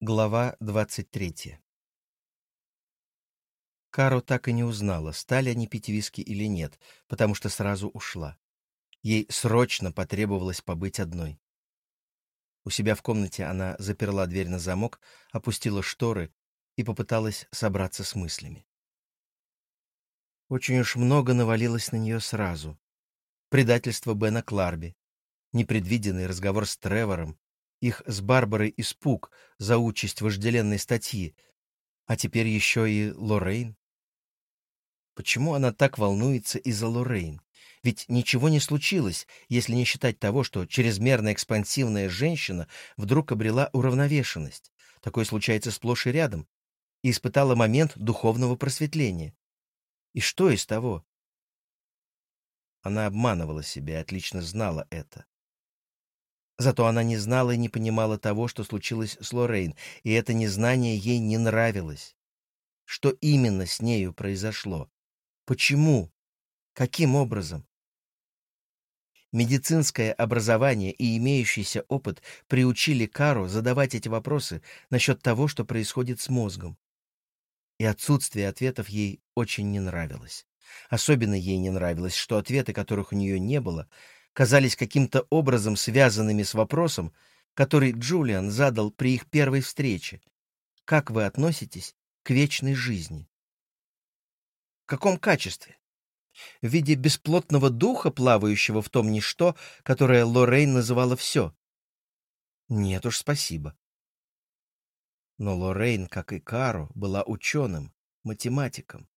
Глава 23 Каро так и не узнала, стали они пить виски или нет, потому что сразу ушла. Ей срочно потребовалось побыть одной. У себя в комнате она заперла дверь на замок, опустила шторы и попыталась собраться с мыслями. Очень уж много навалилось на нее сразу. Предательство Бена Кларби, непредвиденный разговор с Тревором, их с Барбарой испуг за участь вожделенной статьи, а теперь еще и Лоррейн. Почему она так волнуется из-за Лоррейн? Ведь ничего не случилось, если не считать того, что чрезмерно экспансивная женщина вдруг обрела уравновешенность. Такое случается сплошь и рядом. И испытала момент духовного просветления. И что из того? Она обманывала себя, отлично знала это. Зато она не знала и не понимала того, что случилось с Лоррейн, и это незнание ей не нравилось. Что именно с нею произошло? Почему? Каким образом? Медицинское образование и имеющийся опыт приучили Кару задавать эти вопросы насчет того, что происходит с мозгом. И отсутствие ответов ей очень не нравилось. Особенно ей не нравилось, что ответы, которых у нее не было, казались каким-то образом связанными с вопросом, который Джулиан задал при их первой встрече. Как вы относитесь к вечной жизни? В каком качестве? В виде бесплотного духа, плавающего в том ничто, которое Лоррейн называла все? Нет уж, спасибо. Но Лоррейн, как и Каро, была ученым, математиком.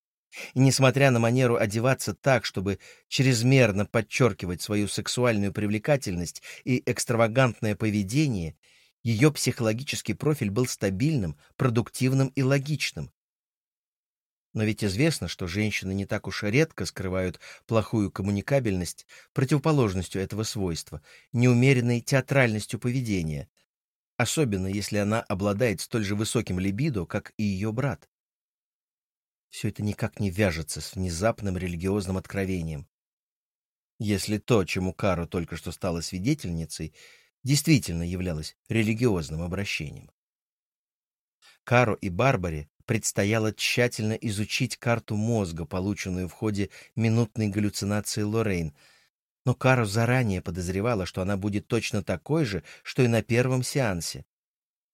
И несмотря на манеру одеваться так, чтобы чрезмерно подчеркивать свою сексуальную привлекательность и экстравагантное поведение, ее психологический профиль был стабильным, продуктивным и логичным. Но ведь известно, что женщины не так уж редко скрывают плохую коммуникабельность противоположностью этого свойства, неумеренной театральностью поведения, особенно если она обладает столь же высоким либидо, как и ее брат. Все это никак не вяжется с внезапным религиозным откровением. Если то, чему Кару только что стала свидетельницей, действительно являлось религиозным обращением. Кару и Барбаре предстояло тщательно изучить карту мозга, полученную в ходе минутной галлюцинации Лоррейн, но Кару заранее подозревала, что она будет точно такой же, что и на первом сеансе.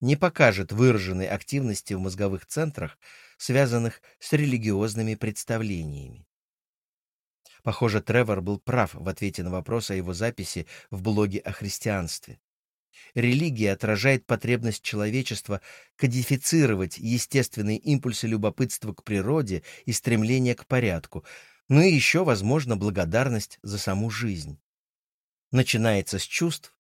Не покажет выраженной активности в мозговых центрах, связанных с религиозными представлениями. Похоже, Тревор был прав в ответе на вопрос о его записи в блоге о христианстве. Религия отражает потребность человечества кодифицировать естественные импульсы любопытства к природе и стремление к порядку, ну и еще, возможно, благодарность за саму жизнь. Начинается с чувств,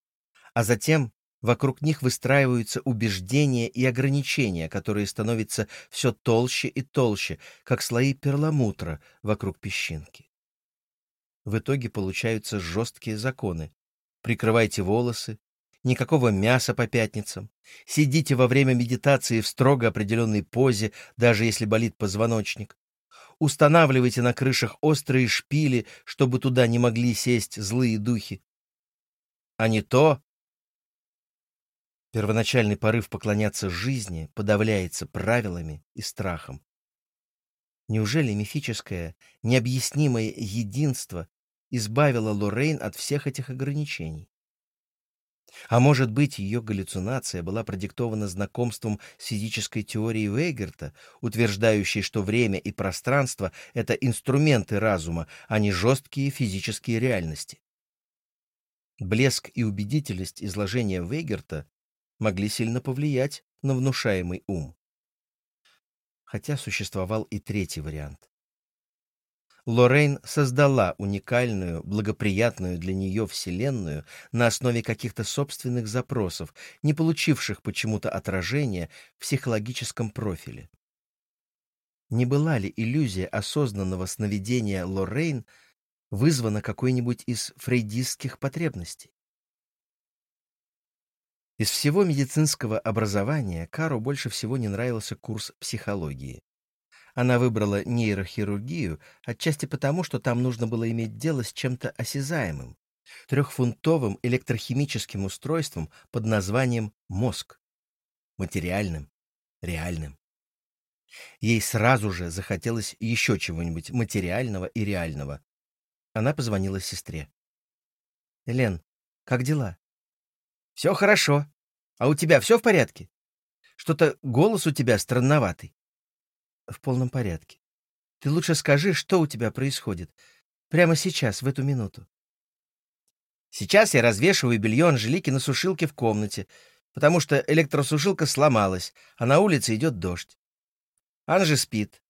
а затем Вокруг них выстраиваются убеждения и ограничения, которые становятся все толще и толще, как слои перламутра вокруг песчинки. В итоге получаются жесткие законы. Прикрывайте волосы, никакого мяса по пятницам, сидите во время медитации в строго определенной позе, даже если болит позвоночник, устанавливайте на крышах острые шпили, чтобы туда не могли сесть злые духи. А не то Первоначальный порыв поклоняться жизни подавляется правилами и страхом. Неужели мифическое, необъяснимое единство избавило Лоррейн от всех этих ограничений? А может быть, ее галлюцинация была продиктована знакомством с физической теорией Вейгерта, утверждающей, что время и пространство — это инструменты разума, а не жесткие физические реальности. Блеск и убедительность изложения Вейгерта могли сильно повлиять на внушаемый ум. Хотя существовал и третий вариант. Лоррейн создала уникальную, благоприятную для нее вселенную на основе каких-то собственных запросов, не получивших почему-то отражения в психологическом профиле. Не была ли иллюзия осознанного сновидения Лоррейн вызвана какой-нибудь из фрейдистских потребностей? Из всего медицинского образования Кару больше всего не нравился курс психологии. Она выбрала нейрохирургию отчасти потому, что там нужно было иметь дело с чем-то осязаемым, трехфунтовым электрохимическим устройством под названием мозг. материальным, реальным. Ей сразу же захотелось еще чего-нибудь материального и реального. Она позвонила сестре. «Элен, как дела?» «Все хорошо. А у тебя все в порядке? Что-то голос у тебя странноватый». «В полном порядке. Ты лучше скажи, что у тебя происходит. Прямо сейчас, в эту минуту». «Сейчас я развешиваю белье Анжелики на сушилке в комнате, потому что электросушилка сломалась, а на улице идет дождь. Анжи спит.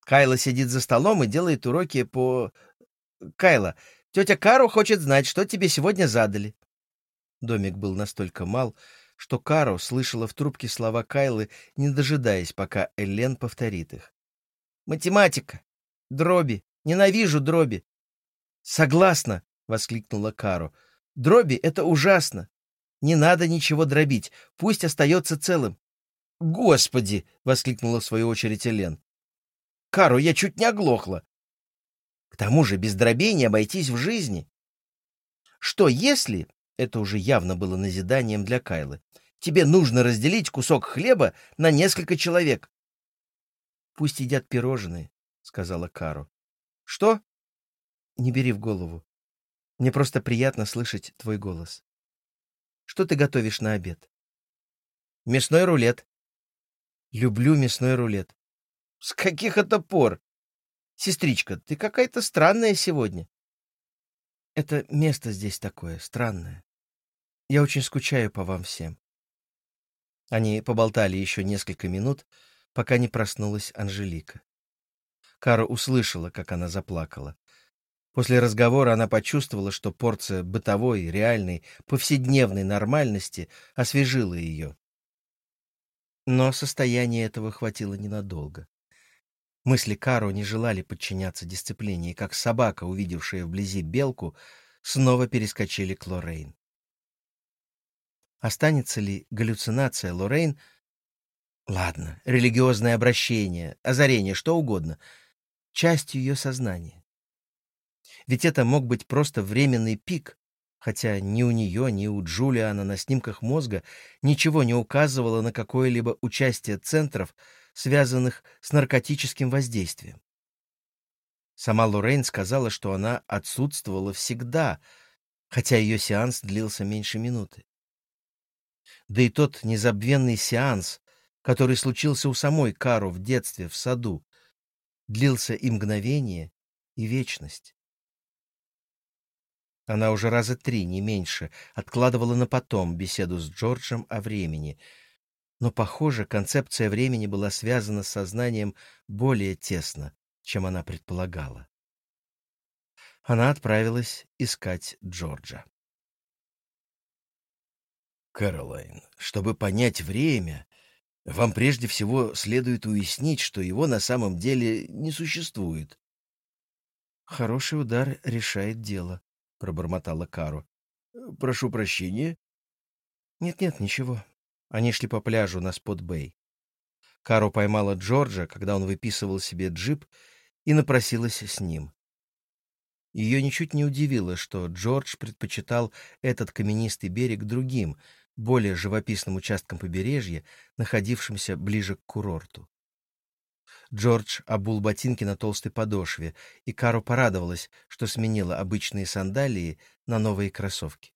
Кайла сидит за столом и делает уроки по... Кайла, тетя Кару хочет знать, что тебе сегодня задали. Домик был настолько мал, что Кару слышала в трубке слова Кайлы, не дожидаясь, пока Элен повторит их. «Математика! Дроби! Ненавижу дроби!» «Согласна!» — воскликнула Кару. «Дроби — это ужасно! Не надо ничего дробить, пусть остается целым. «Господи!» — воскликнула в свою очередь Элен. «Кару, я чуть не оглохла!» К тому же без дробей не обойтись в жизни. Что если, это уже явно было назиданием для Кайлы, тебе нужно разделить кусок хлеба на несколько человек? Пусть едят пирожные, — сказала Кару. Что? Не бери в голову. Мне просто приятно слышать твой голос. Что ты готовишь на обед? Мясной рулет, Люблю мясной рулет. С каких это пор? Сестричка, ты какая-то странная сегодня. Это место здесь такое, странное. Я очень скучаю по вам всем. Они поболтали еще несколько минут, пока не проснулась Анжелика. Кара услышала, как она заплакала. После разговора она почувствовала, что порция бытовой, реальной, повседневной нормальности освежила ее. Но состояние этого хватило ненадолго. Мысли Каро не желали подчиняться дисциплине, и как собака, увидевшая вблизи белку, снова перескочили к Лоррейн. Останется ли галлюцинация Лоррейн? Ладно, религиозное обращение, озарение, что угодно. Частью ее сознания. Ведь это мог быть просто временный пик, хотя ни у нее, ни у Джулиана на снимках мозга ничего не указывало на какое-либо участие центров, связанных с наркотическим воздействием. Сама Лоррейн сказала, что она отсутствовала всегда, хотя ее сеанс длился меньше минуты. Да и тот незабвенный сеанс, который случился у самой Кару в детстве в саду, длился и мгновение, и вечность. Она уже раза три, не меньше, откладывала на потом беседу с Джорджем о времени. Но, похоже, концепция времени была связана с сознанием более тесно, чем она предполагала. Она отправилась искать Джорджа. «Кэролайн, чтобы понять время, вам прежде всего следует уяснить, что его на самом деле не существует». «Хороший удар решает дело», — пробормотала Кару. «Э, «Прошу прощения». «Нет-нет, ничего». Они шли по пляжу на Спот-Бэй. Кару поймала Джорджа, когда он выписывал себе джип, и напросилась с ним. Ее ничуть не удивило, что Джордж предпочитал этот каменистый берег другим, более живописным участкам побережья, находившимся ближе к курорту. Джордж обул ботинки на толстой подошве, и Кару порадовалась, что сменила обычные сандалии на новые кроссовки.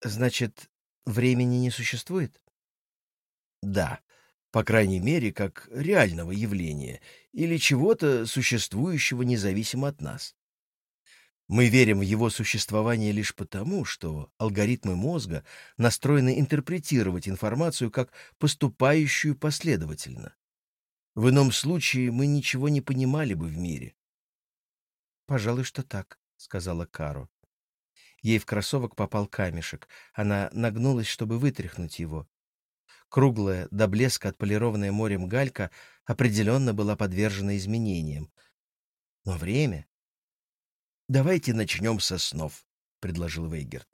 «Значит, времени не существует?» «Да, по крайней мере, как реального явления или чего-то существующего независимо от нас. Мы верим в его существование лишь потому, что алгоритмы мозга настроены интерпретировать информацию как поступающую последовательно. В ином случае мы ничего не понимали бы в мире. «Пожалуй, что так», — сказала Каро. Ей в кроссовок попал камешек. Она нагнулась, чтобы вытряхнуть его. Круглая, до блеска отполированная морем галька определенно была подвержена изменениям. Но время... «Давайте начнем со снов», — предложил Вейгерт.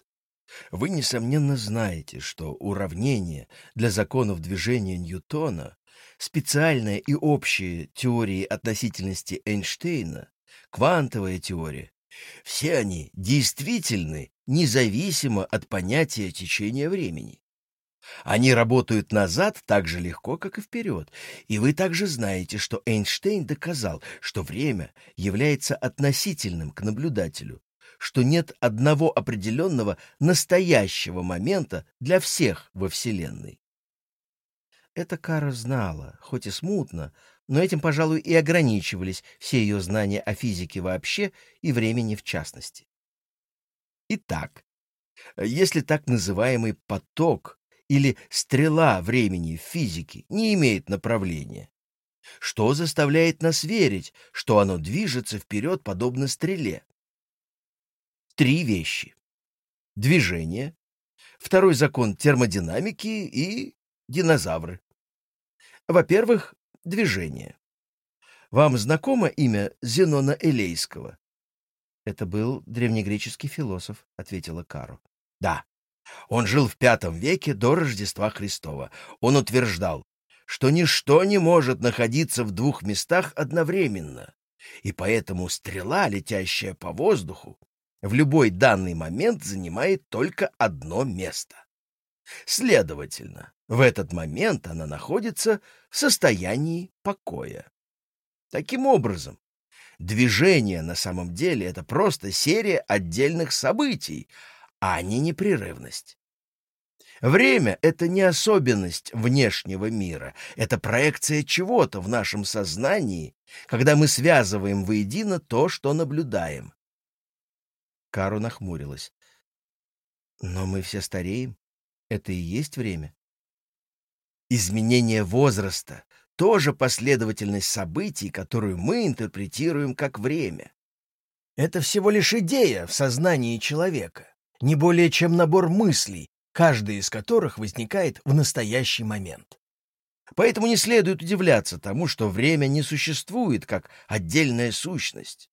«Вы, несомненно, знаете, что уравнение для законов движения Ньютона специальная и общая теории относительности Эйнштейна, квантовая теория, все они действительны независимо от понятия течения времени. Они работают назад так же легко, как и вперед. И вы также знаете, что Эйнштейн доказал, что время является относительным к наблюдателю, что нет одного определенного настоящего момента для всех во Вселенной. Это Кара знала, хоть и смутно, но этим, пожалуй, и ограничивались все ее знания о физике вообще и времени в частности. Итак, если так называемый поток или стрела времени в физике не имеет направления, что заставляет нас верить, что оно движется вперед подобно стреле? Три вещи. Движение, второй закон термодинамики и динозавры. Во-первых, движение. Вам знакомо имя Зенона Элейского? Это был древнегреческий философ, ответила Кару. Да. Он жил в V веке до Рождества Христова. Он утверждал, что ничто не может находиться в двух местах одновременно, и поэтому стрела, летящая по воздуху, в любой данный момент занимает только одно место. Следовательно, в этот момент она находится в состоянии покоя. Таким образом, движение на самом деле — это просто серия отдельных событий, а не непрерывность. Время — это не особенность внешнего мира, это проекция чего-то в нашем сознании, когда мы связываем воедино то, что наблюдаем. Кару нахмурилась. Но мы все стареем. Это и есть время. Изменение возраста — тоже последовательность событий, которую мы интерпретируем как время. Это всего лишь идея в сознании человека не более чем набор мыслей, каждая из которых возникает в настоящий момент. Поэтому не следует удивляться тому, что время не существует как отдельная сущность.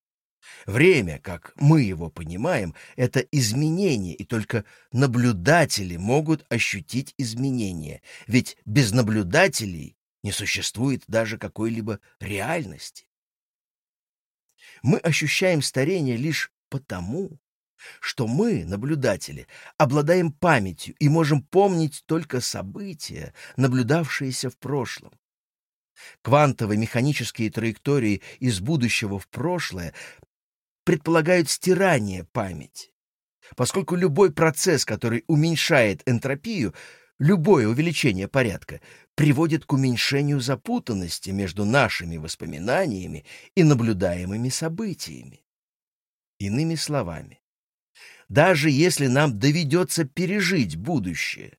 Время, как мы его понимаем, это изменение, и только наблюдатели могут ощутить изменения, ведь без наблюдателей не существует даже какой-либо реальности. Мы ощущаем старение лишь потому, что мы, наблюдатели, обладаем памятью и можем помнить только события, наблюдавшиеся в прошлом. Квантовые механические траектории из будущего в прошлое предполагают стирание памяти, поскольку любой процесс, который уменьшает энтропию, любое увеличение порядка, приводит к уменьшению запутанности между нашими воспоминаниями и наблюдаемыми событиями. Иными словами, даже если нам доведется пережить будущее,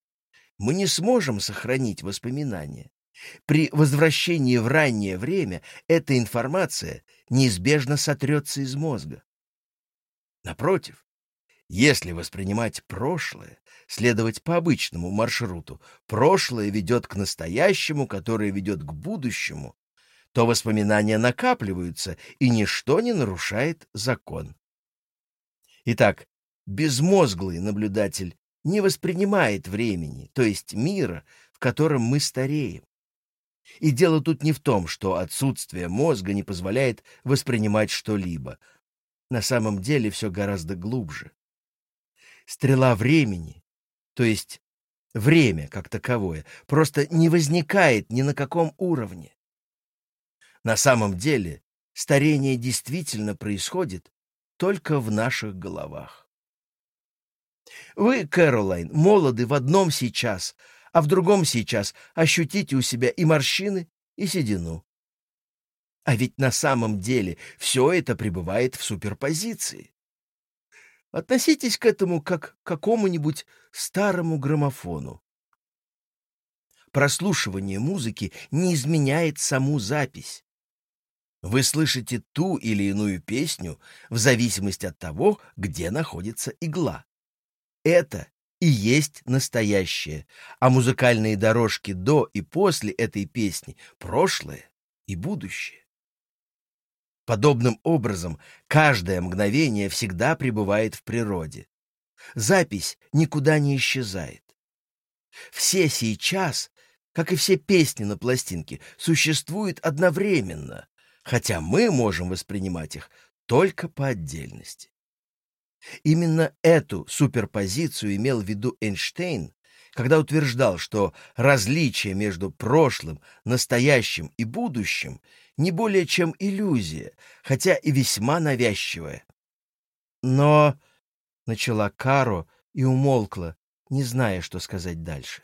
мы не сможем сохранить воспоминания. При возвращении в раннее время эта информация неизбежно сотрется из мозга. Напротив, если воспринимать прошлое, следовать по обычному маршруту, прошлое ведет к настоящему, которое ведет к будущему, то воспоминания накапливаются, и ничто не нарушает закон. Итак, безмозглый наблюдатель не воспринимает времени, то есть мира, в котором мы стареем. И дело тут не в том, что отсутствие мозга не позволяет воспринимать что-либо. На самом деле все гораздо глубже. Стрела времени, то есть время как таковое, просто не возникает ни на каком уровне. На самом деле старение действительно происходит только в наших головах. Вы, Кэролайн, молоды в одном сейчас, а в другом сейчас ощутите у себя и морщины, и седину. А ведь на самом деле все это пребывает в суперпозиции. Относитесь к этому как к какому-нибудь старому граммофону. Прослушивание музыки не изменяет саму запись. Вы слышите ту или иную песню в зависимости от того, где находится игла. Это и есть настоящее, а музыкальные дорожки до и после этой песни — прошлое и будущее. Подобным образом каждое мгновение всегда пребывает в природе. Запись никуда не исчезает. Все сейчас, как и все песни на пластинке, существуют одновременно, хотя мы можем воспринимать их только по отдельности. Именно эту суперпозицию имел в виду Эйнштейн, когда утверждал, что различие между прошлым, настоящим и будущим не более чем иллюзия, хотя и весьма навязчивая. Но начала Каро и умолкла, не зная, что сказать дальше.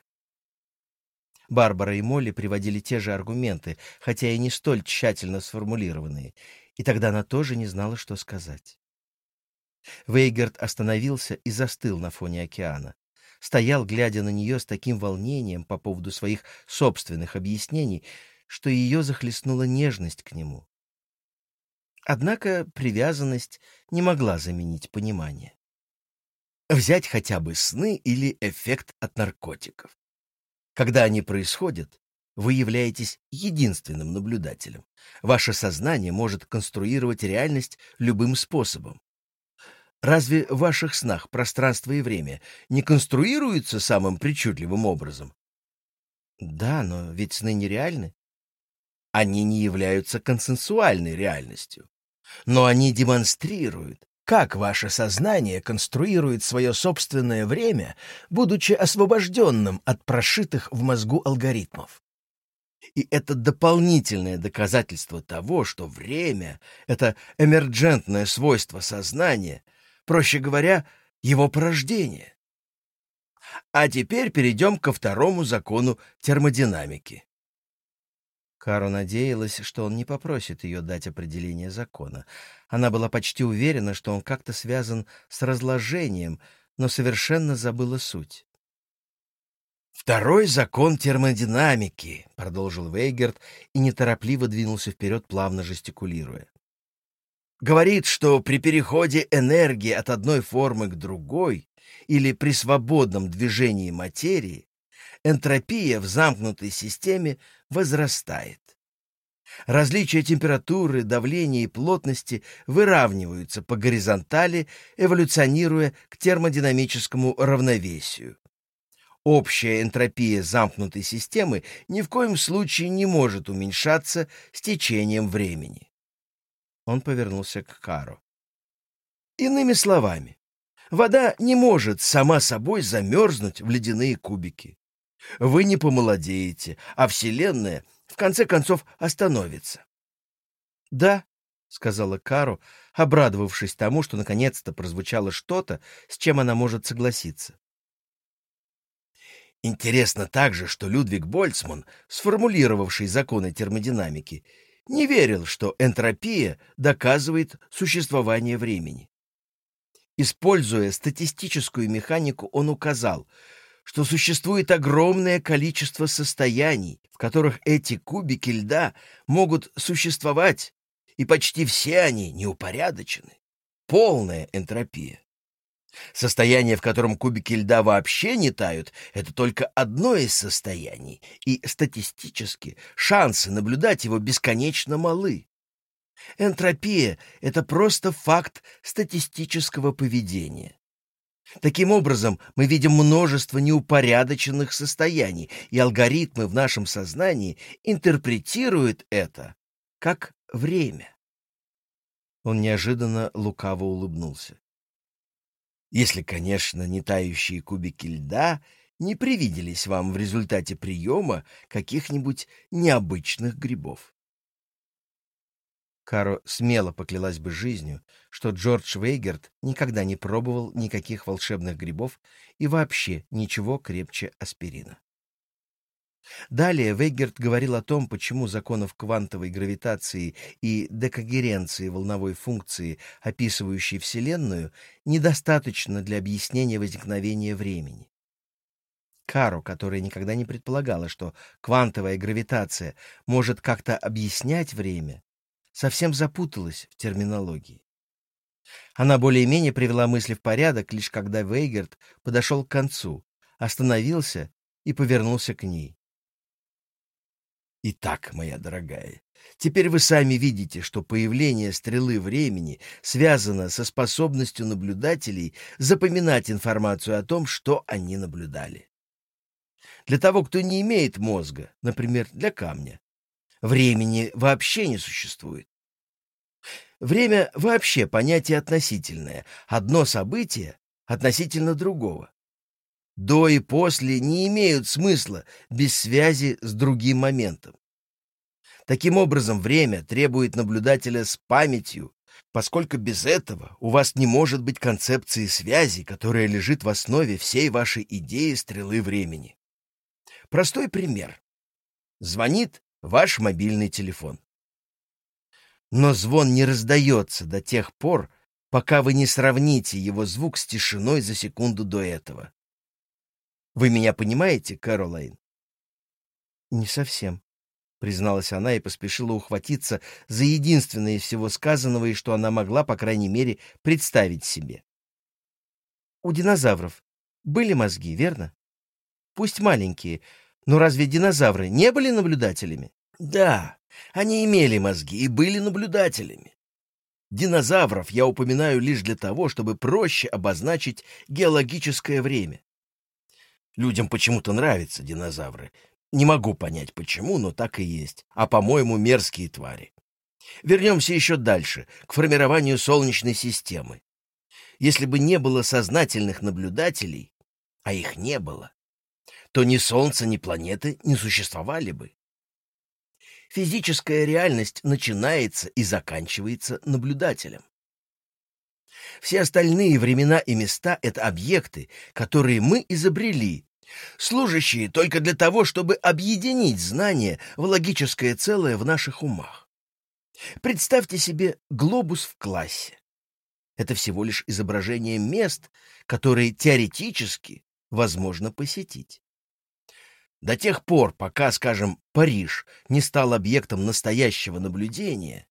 Барбара и Молли приводили те же аргументы, хотя и не столь тщательно сформулированные, и тогда она тоже не знала, что сказать. Вейгерт остановился и застыл на фоне океана. Стоял, глядя на нее с таким волнением по поводу своих собственных объяснений, что ее захлестнула нежность к нему. Однако привязанность не могла заменить понимание. Взять хотя бы сны или эффект от наркотиков. Когда они происходят, вы являетесь единственным наблюдателем. Ваше сознание может конструировать реальность любым способом. Разве в ваших снах пространство и время не конструируются самым причудливым образом? Да, но ведь сны нереальны. Они не являются консенсуальной реальностью. Но они демонстрируют, как ваше сознание конструирует свое собственное время, будучи освобожденным от прошитых в мозгу алгоритмов? И это дополнительное доказательство того, что время — это эмерджентное свойство сознания, проще говоря, его порождение. А теперь перейдем ко второму закону термодинамики. Кару надеялась, что он не попросит ее дать определение закона. Она была почти уверена, что он как-то связан с разложением, но совершенно забыла суть. «Второй закон термодинамики», — продолжил Вейгерт и неторопливо двинулся вперед, плавно жестикулируя. «Говорит, что при переходе энергии от одной формы к другой или при свободном движении материи энтропия в замкнутой системе возрастает. Различия температуры, давления и плотности выравниваются по горизонтали, эволюционируя к термодинамическому равновесию. Общая энтропия замкнутой системы ни в коем случае не может уменьшаться с течением времени. Он повернулся к Кару. Иными словами, вода не может сама собой замерзнуть в ледяные кубики. Вы не помолодеете, а Вселенная в конце концов остановится. — Да, — сказала Кару, обрадовавшись тому, что наконец-то прозвучало что-то, с чем она может согласиться. Интересно также, что Людвиг Больцман, сформулировавший законы термодинамики, не верил, что энтропия доказывает существование времени. Используя статистическую механику, он указал — что существует огромное количество состояний, в которых эти кубики льда могут существовать, и почти все они неупорядочены. Полная энтропия. Состояние, в котором кубики льда вообще не тают, это только одно из состояний, и статистически шансы наблюдать его бесконечно малы. Энтропия — это просто факт статистического поведения. Таким образом, мы видим множество неупорядоченных состояний, и алгоритмы в нашем сознании интерпретируют это как время. Он неожиданно лукаво улыбнулся. Если, конечно, не тающие кубики льда не привиделись вам в результате приема каких-нибудь необычных грибов. Каро смело поклялась бы жизнью, что Джордж Вейгерт никогда не пробовал никаких волшебных грибов и вообще ничего крепче аспирина. Далее Вейгерт говорил о том, почему законов квантовой гравитации и декогеренции волновой функции, описывающей Вселенную, недостаточно для объяснения возникновения времени. Кару, которая никогда не предполагала, что квантовая гравитация может как-то объяснять время, совсем запуталась в терминологии. Она более-менее привела мысли в порядок, лишь когда Вейгерт подошел к концу, остановился и повернулся к ней. «Итак, моя дорогая, теперь вы сами видите, что появление стрелы времени связано со способностью наблюдателей запоминать информацию о том, что они наблюдали. Для того, кто не имеет мозга, например, для камня, Времени вообще не существует. Время вообще понятие относительное. Одно событие относительно другого. До и после не имеют смысла без связи с другим моментом. Таким образом, время требует наблюдателя с памятью, поскольку без этого у вас не может быть концепции связи, которая лежит в основе всей вашей идеи стрелы времени. Простой пример. Звонит ваш мобильный телефон. Но звон не раздается до тех пор, пока вы не сравните его звук с тишиной за секунду до этого. Вы меня понимаете, Кэролайн? Не совсем, призналась она и поспешила ухватиться за единственное из всего сказанного и что она могла, по крайней мере, представить себе. У динозавров были мозги, верно? Пусть маленькие, но разве динозавры не были наблюдателями? Да, они имели мозги и были наблюдателями. Динозавров я упоминаю лишь для того, чтобы проще обозначить геологическое время. Людям почему-то нравятся динозавры. Не могу понять, почему, но так и есть. А, по-моему, мерзкие твари. Вернемся еще дальше, к формированию Солнечной системы. Если бы не было сознательных наблюдателей, а их не было, то ни Солнце, ни планеты не существовали бы. Физическая реальность начинается и заканчивается наблюдателем. Все остальные времена и места — это объекты, которые мы изобрели, служащие только для того, чтобы объединить знания в логическое целое в наших умах. Представьте себе глобус в классе. Это всего лишь изображение мест, которые теоретически возможно посетить. До тех пор, пока, скажем, Париж не стал объектом настоящего наблюдения,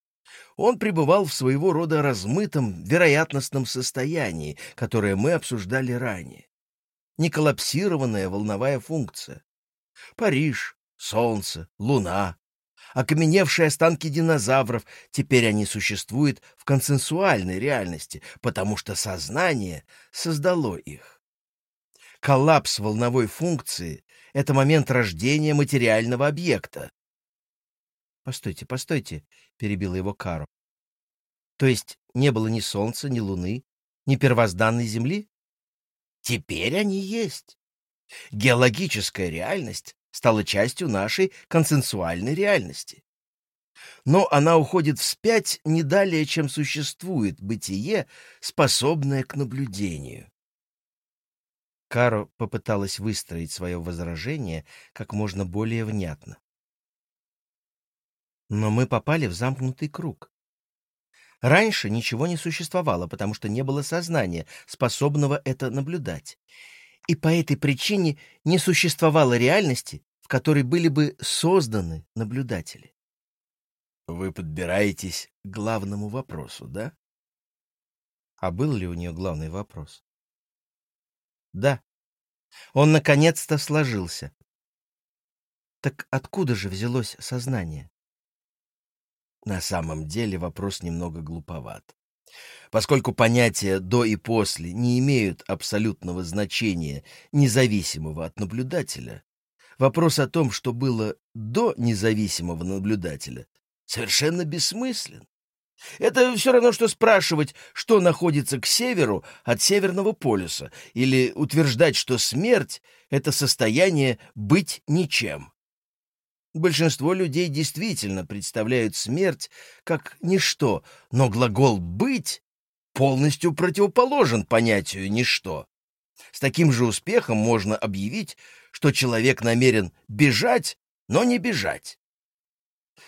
он пребывал в своего рода размытом вероятностном состоянии, которое мы обсуждали ранее. Неколлапсированная волновая функция. Париж, Солнце, Луна, окаменевшие останки динозавров, теперь они существуют в консенсуальной реальности, потому что сознание создало их. Коллапс волновой функции — это момент рождения материального объекта, «Постойте, постойте», — перебила его Кару. «То есть не было ни Солнца, ни Луны, ни первозданной Земли?» «Теперь они есть. Геологическая реальность стала частью нашей консенсуальной реальности. Но она уходит вспять не далее, чем существует бытие, способное к наблюдению. Каро попыталась выстроить свое возражение как можно более внятно. Но мы попали в замкнутый круг. Раньше ничего не существовало, потому что не было сознания, способного это наблюдать. И по этой причине не существовало реальности, в которой были бы созданы наблюдатели. Вы подбираетесь к главному вопросу, да? А был ли у нее главный вопрос? Да. Он наконец-то сложился. Так откуда же взялось сознание? На самом деле вопрос немного глуповат. Поскольку понятия «до» и «после» не имеют абсолютного значения, независимого от наблюдателя, вопрос о том, что было до независимого наблюдателя, совершенно бессмыслен. Это все равно, что спрашивать, что находится к северу от Северного полюса, или утверждать, что смерть — это состояние быть ничем. Большинство людей действительно представляют смерть как ничто, но глагол «быть» полностью противоположен понятию «ничто». С таким же успехом можно объявить, что человек намерен бежать, но не бежать.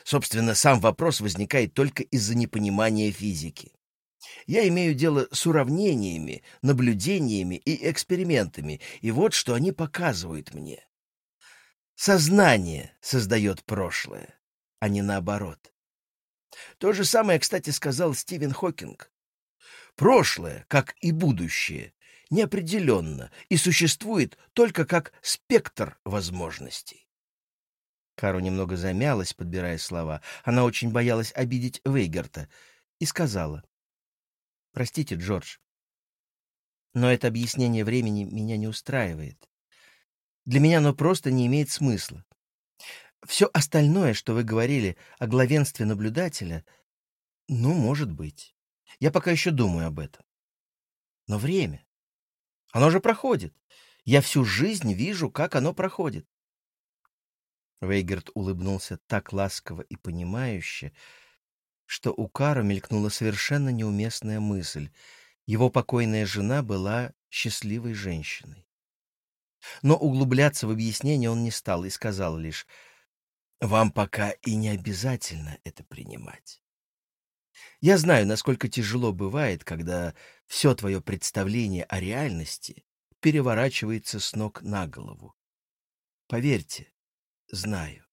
Собственно, сам вопрос возникает только из-за непонимания физики. Я имею дело с уравнениями, наблюдениями и экспериментами, и вот что они показывают мне. Сознание создает прошлое, а не наоборот. То же самое, кстати, сказал Стивен Хокинг. Прошлое, как и будущее, неопределенно и существует только как спектр возможностей. Кару немного замялась, подбирая слова. Она очень боялась обидеть Вейгерта и сказала. «Простите, Джордж, но это объяснение времени меня не устраивает. Для меня оно просто не имеет смысла. Все остальное, что вы говорили о главенстве наблюдателя, ну, может быть. Я пока еще думаю об этом. Но время. Оно же проходит. Я всю жизнь вижу, как оно проходит. Вейгерт улыбнулся так ласково и понимающе, что у Каро мелькнула совершенно неуместная мысль. Его покойная жена была счастливой женщиной. Но углубляться в объяснение он не стал и сказал лишь, «Вам пока и не обязательно это принимать. Я знаю, насколько тяжело бывает, когда все твое представление о реальности переворачивается с ног на голову. Поверьте, знаю.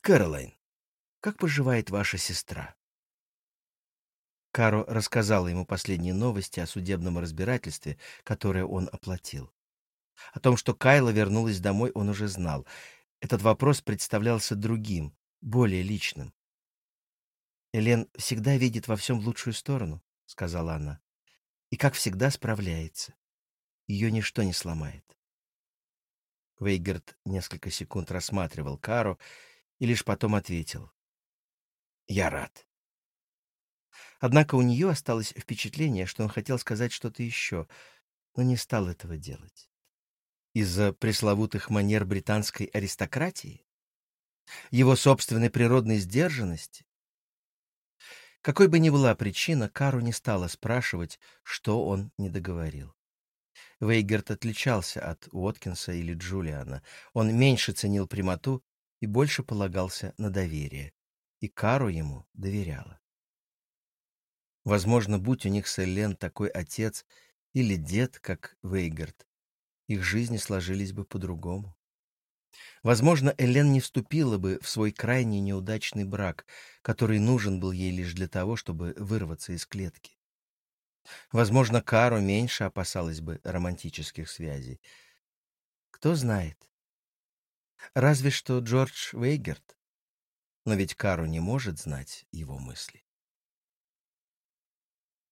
Кэролайн, как поживает ваша сестра? Каро рассказала ему последние новости о судебном разбирательстве, которое он оплатил. О том, что Кайла вернулась домой, он уже знал. Этот вопрос представлялся другим, более личным. «Элен всегда видит во всем лучшую сторону», — сказала она, — «и, как всегда, справляется. Ее ничто не сломает». Вейгерт несколько секунд рассматривал Кару и лишь потом ответил. «Я рад». Однако у нее осталось впечатление, что он хотел сказать что-то еще, но не стал этого делать. Из-за пресловутых манер британской аристократии? Его собственной природной сдержанности? Какой бы ни была причина, Кару не стала спрашивать, что он не договорил. Вейгерт отличался от Уоткинса или Джулиана. Он меньше ценил прямоту и больше полагался на доверие. И Кару ему доверяла. Возможно, будь у них с Эллен такой отец или дед, как Вейгард, их жизни сложились бы по-другому. Возможно, Эллен не вступила бы в свой крайне неудачный брак, который нужен был ей лишь для того, чтобы вырваться из клетки. Возможно, Каро меньше опасалась бы романтических связей. Кто знает. Разве что Джордж Вейгерт. Но ведь Кару не может знать его мысли.